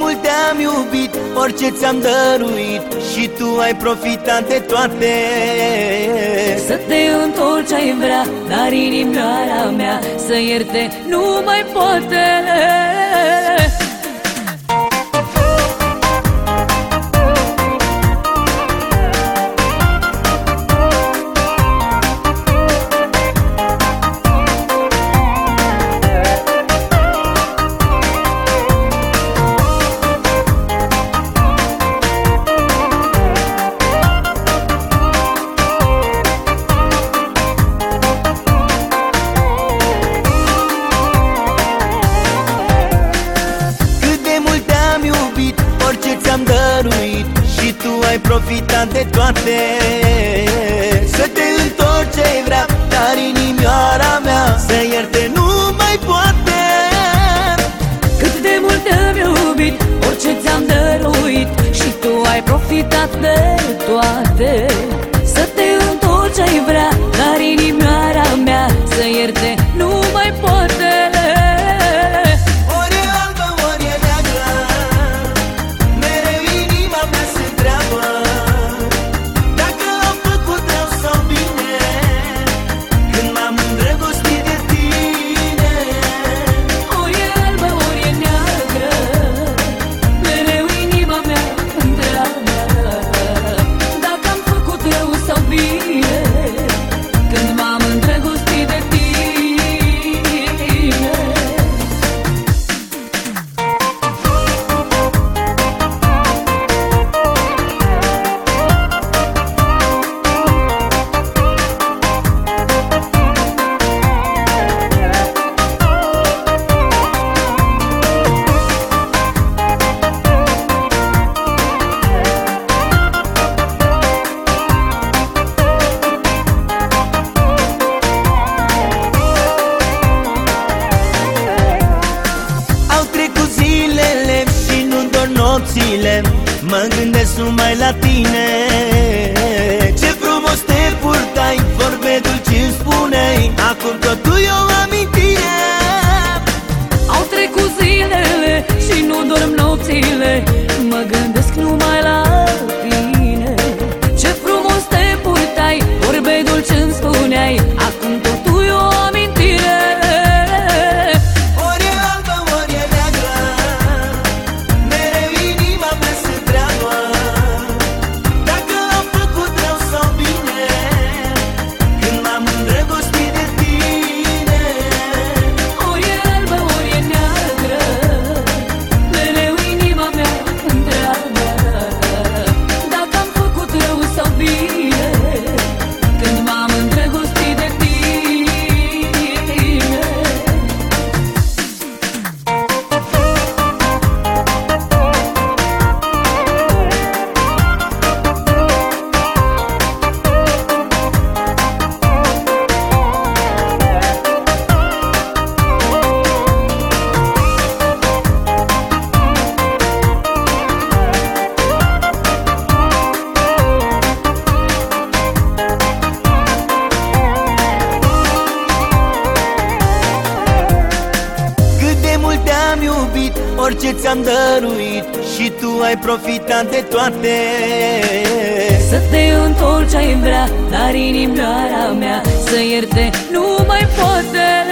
mult te-am iubit, orice ți-am dăruit Și tu ai profitat de toate. Să te întorci ai vrea, dar inimioara mea Să ierte nu mai poate profitat de toate. Să te întorci ai vrea Dar inimioara mea Să ierte nu mai poate. Cât de mult te-am iubit Orice ți-am dăruit Și tu ai profitat de toate nopțile Mă gândesc numai la tine. Ce frumos te purtai Vorbe dulci îmi spuneai. Acum totul e o amintire. Au trecut zilele Și nu dorm nopțile. Mă gândesc orice ți-am dăruit Și tu ai profitat de toate. Să te întorci ai vrea Dar inimioara mea Să ierte nu mai poate